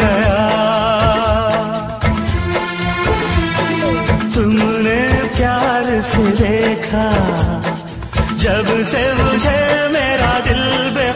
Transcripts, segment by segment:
गया। तुमने प्यार से देखा जब से मुझे मेरा दिल बे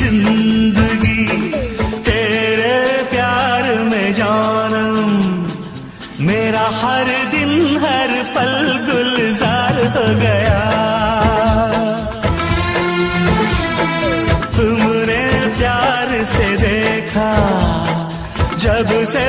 ज़िंदगी, तेरे प्यार में जानम। मेरा हर दिन, हर पल गुलजार हो गया। तुमने प्यार से देखा, जब से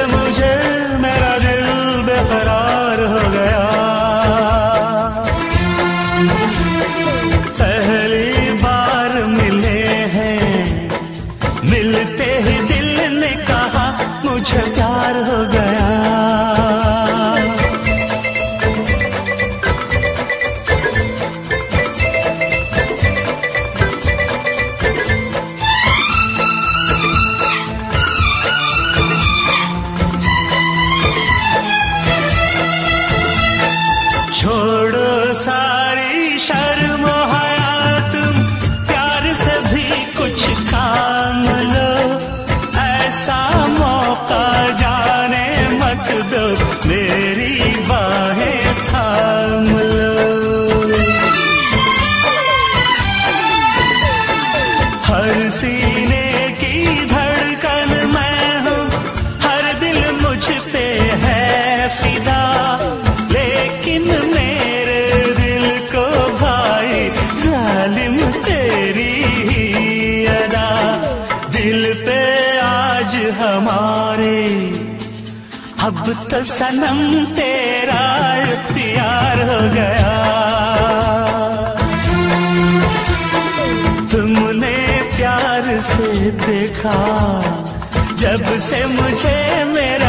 अब तो सनम तेरा इख्तियार हो गया। तुमने प्यार से देखा, जब से मुझे मेरा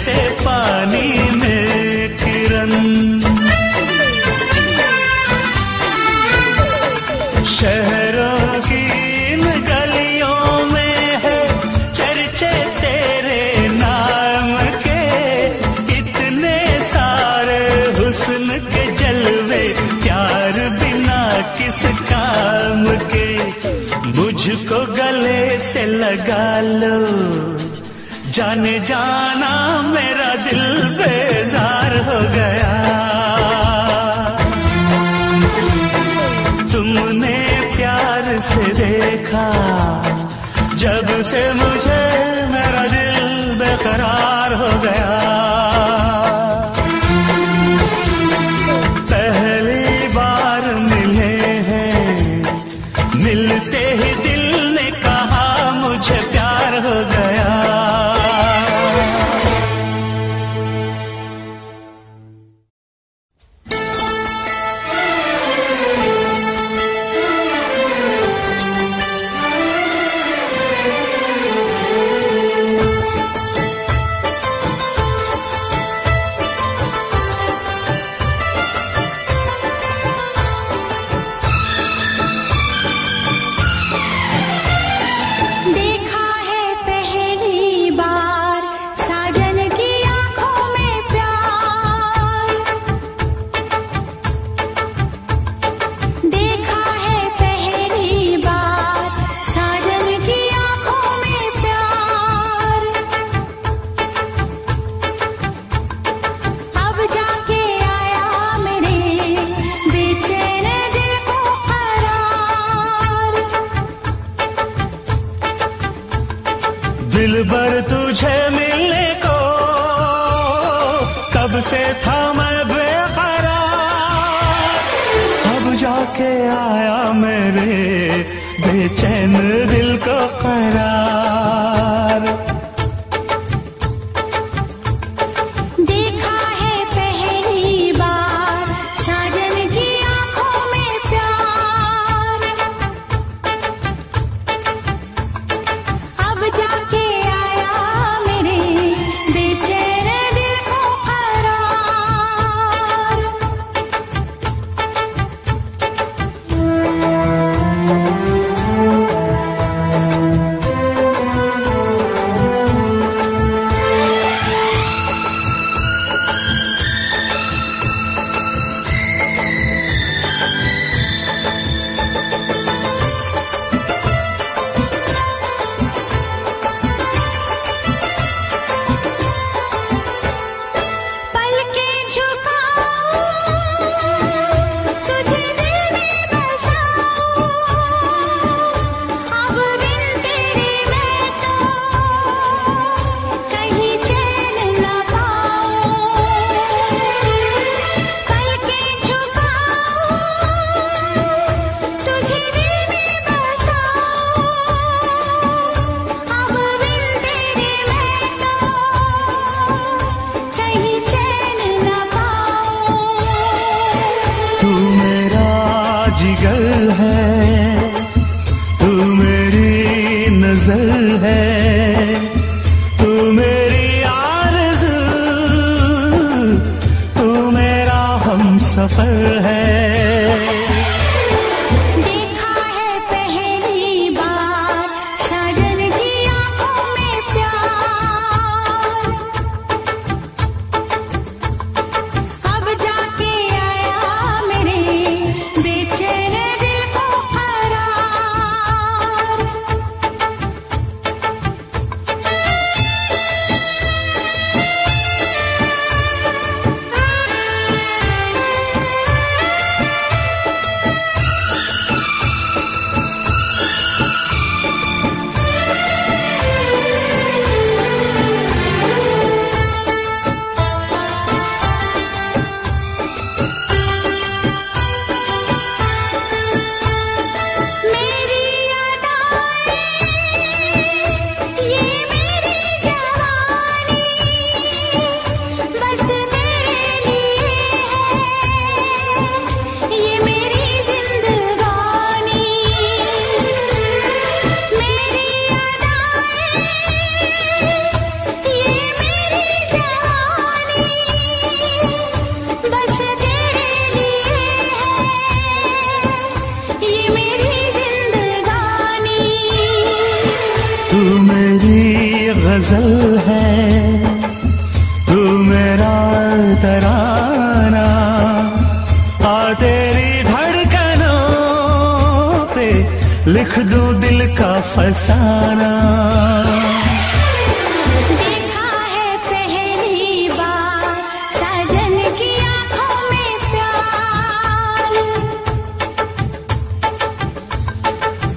जैसे पानी में किरण। शहरों की इन गलियों में है चर्चे तेरे नाम के। इतने सारे हुस्न के जलवे प्यार बिना किस काम के। मुझको गले से लगा लो। जाने जाना मेरा दिल बेजार हो गया। तुमने प्यार से देखा, जब से मुझे मेरा दिल बेकरार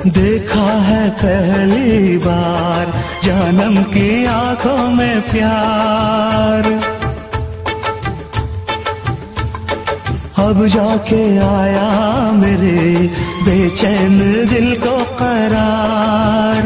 देखा है पहली बार जानम की आँखों में प्यार। अब जाके आया मेरे बेचैन दिल को करार।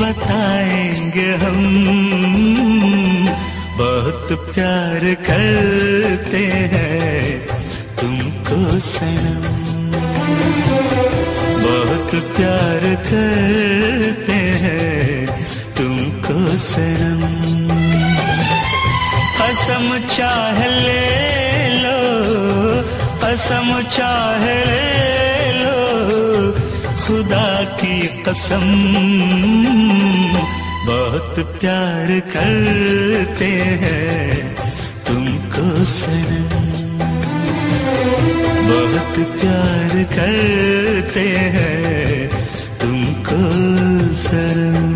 बताएँगे हम। बहुत प्यार करते हैं तुमको सनम। बहुत प्यार करते हैं तुमको सनम। कसम चाह ले लो, कसम चाह ले खुदा की कसम। बहुत प्यार करते हैं तुमको सर। बहुत प्यार करते हैं तुमको सनम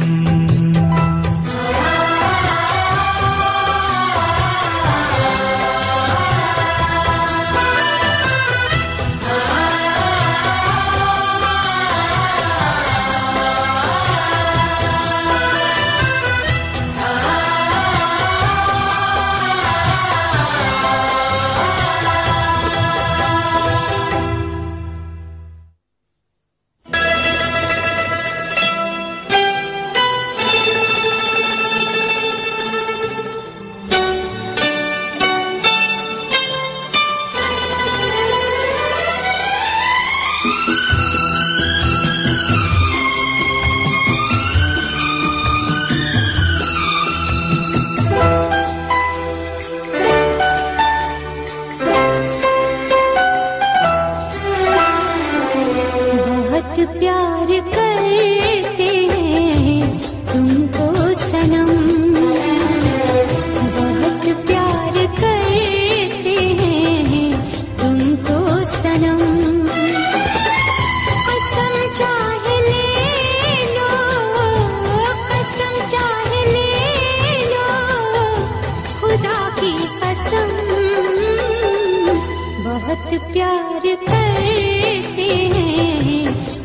प्यार करते हैं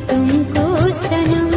तुमको सनम।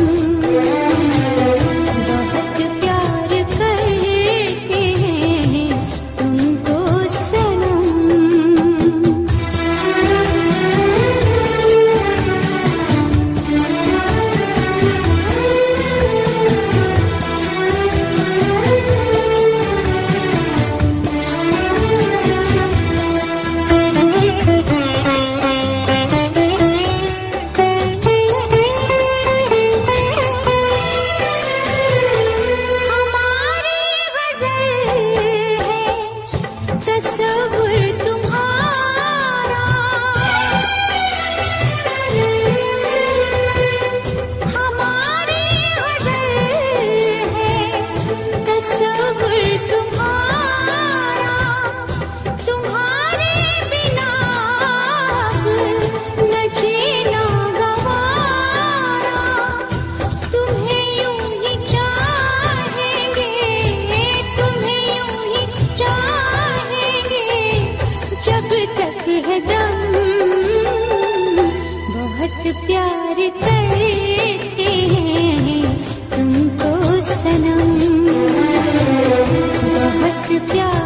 प्यार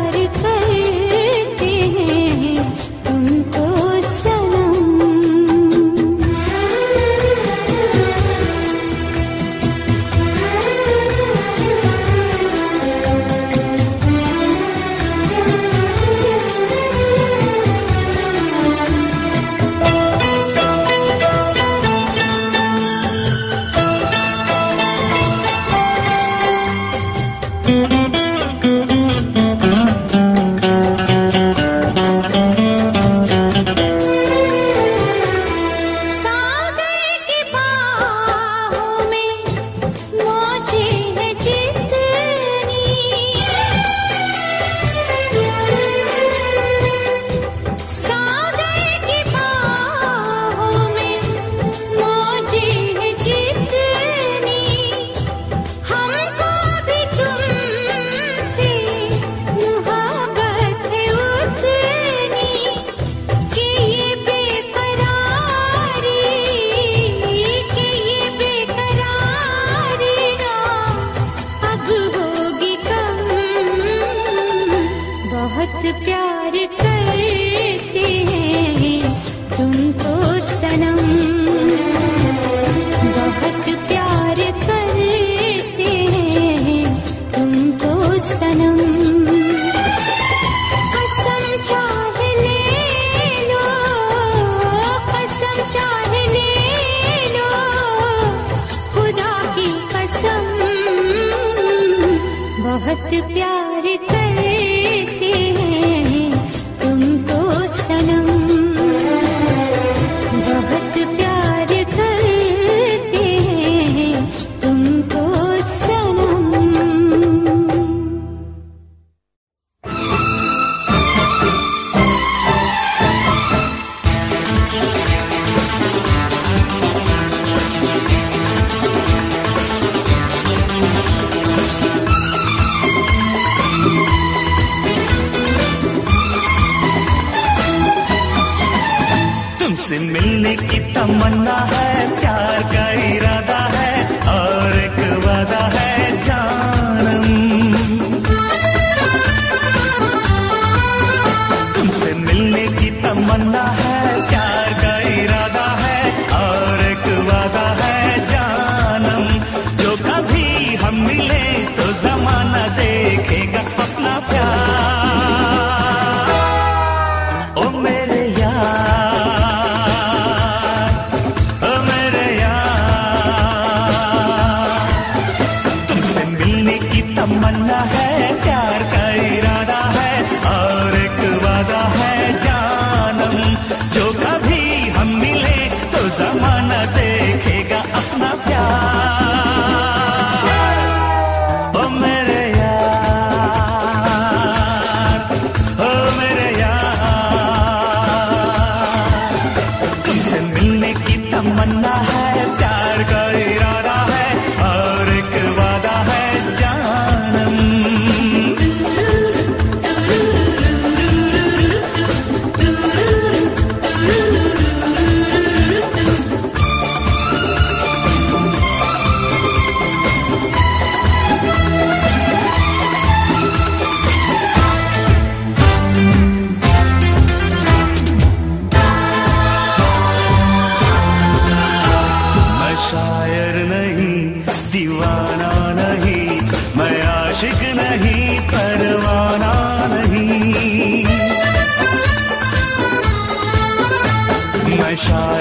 बहुत प्यार करते कसम चाह कसम चाह खुदा की कसम बहुत प्यार देखेगा अपना प्यार।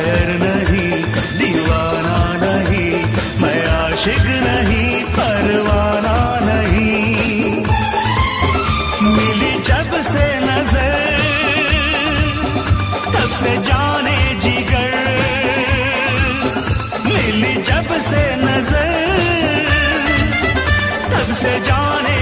शायर नहीं, दीवाना नहीं, मैं आशिक नहीं, परवाना नहीं। मिली जब से नज़र, तब से जाने जिगर। मिली जब से नज़र, तब से जाने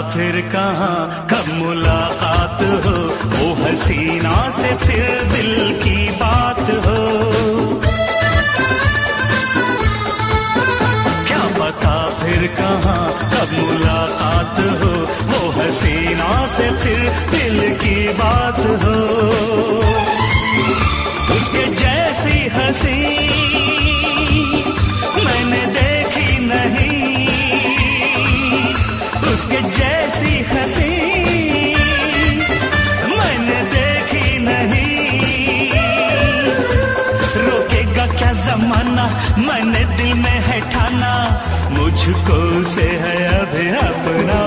फिर कहाँ कब मुलाकात हो? वो हसीना से फिर दिल की बात हो। क्या पता फिर कहाँ कब मुलाकात हो? वो हसीना से फिर दिल की बात हो। उसके जैसी हसी हँसी। मैंने देखी नहीं। क्या मैंने दिल में है ठाना। मुझको से है अभी अपना।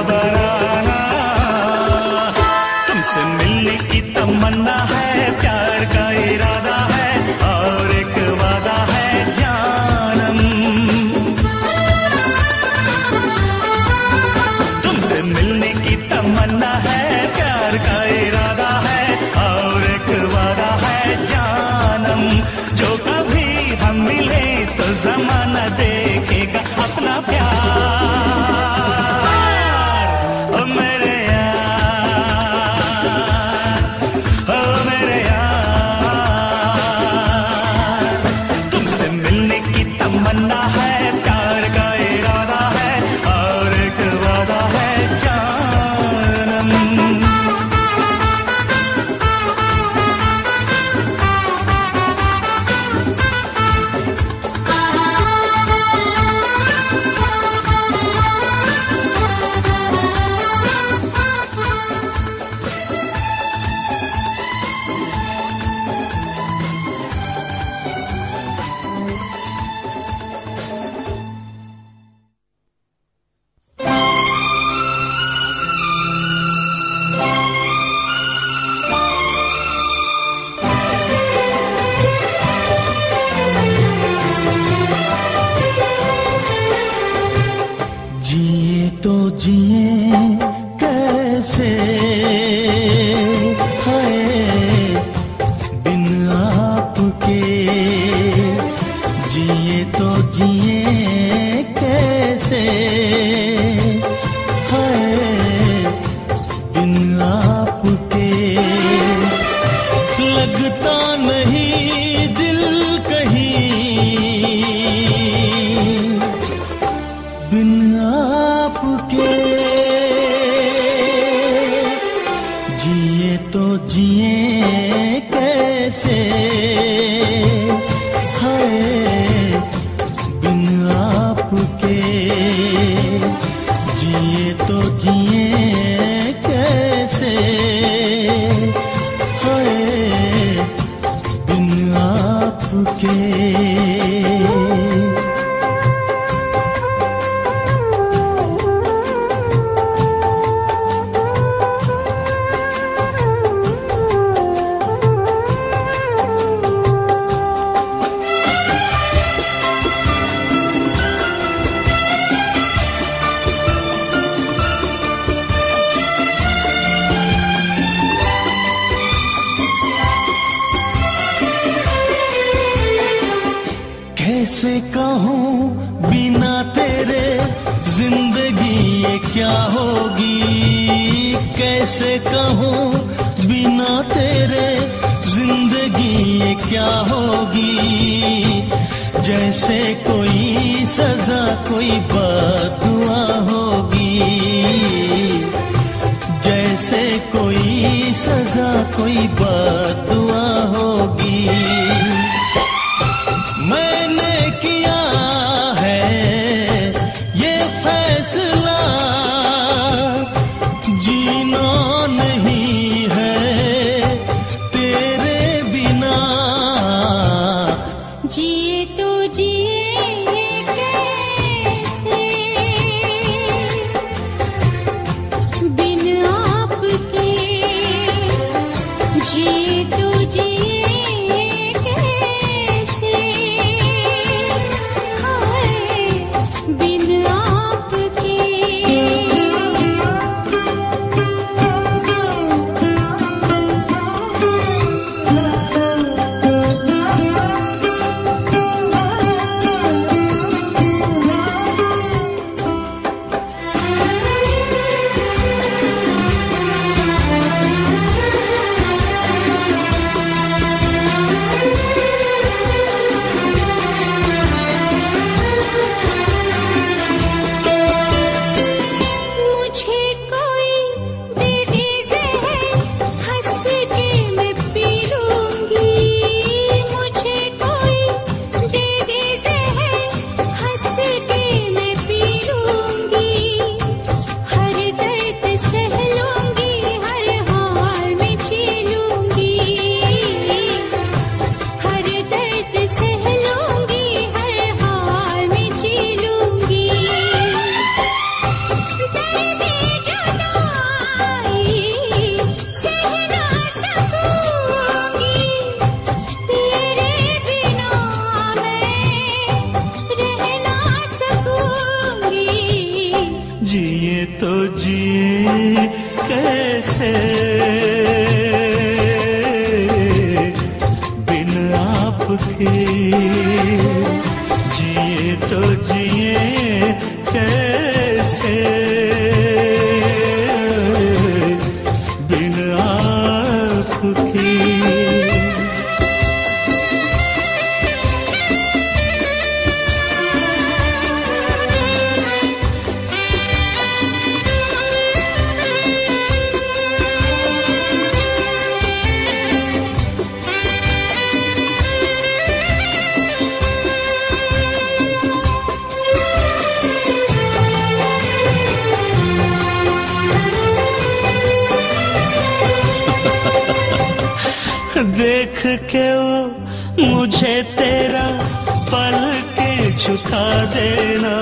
पल के झुका देना।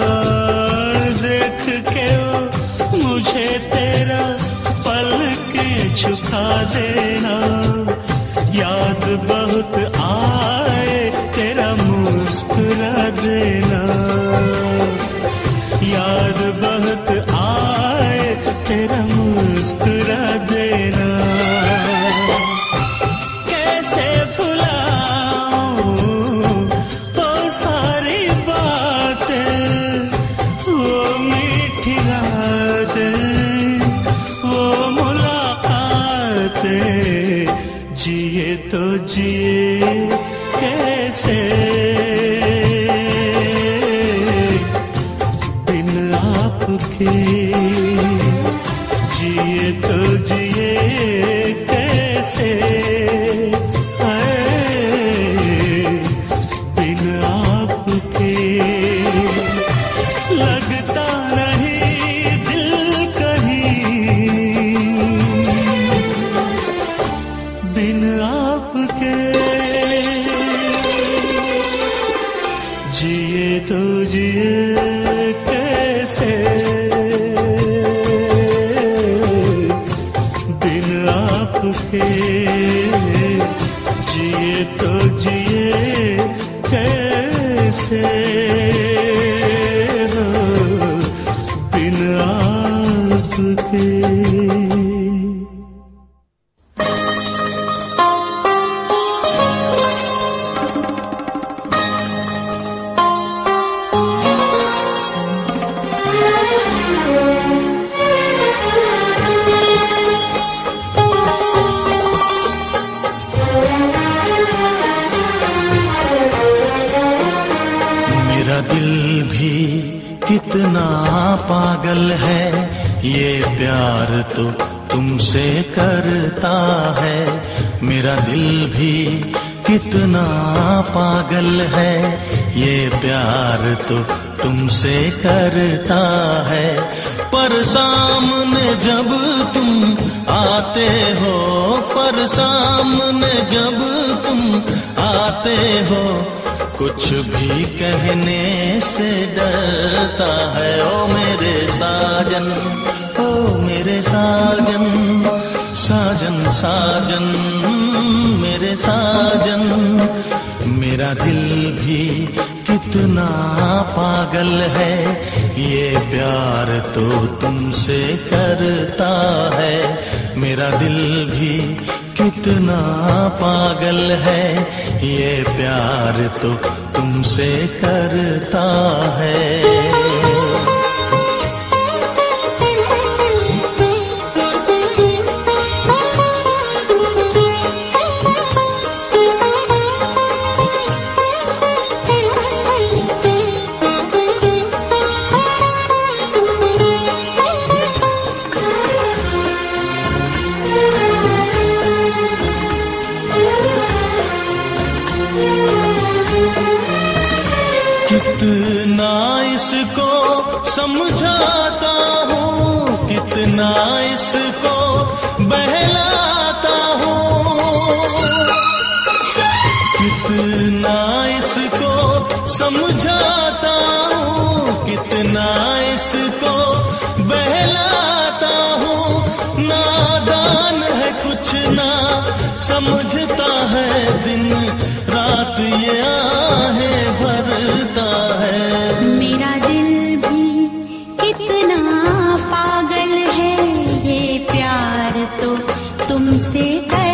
देख के मुझे तेरा पल के झुका देना। याद बहुत आए, तेरा मुस्कुरा देना। थे कितना पागल है, ये प्यार तो तुमसे करता है। मेरा दिल भी कितना पागल है, ये प्यार तो तुमसे करता है। तुमसे कर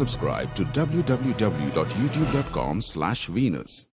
subscribe to www.youtube.com slash Venus.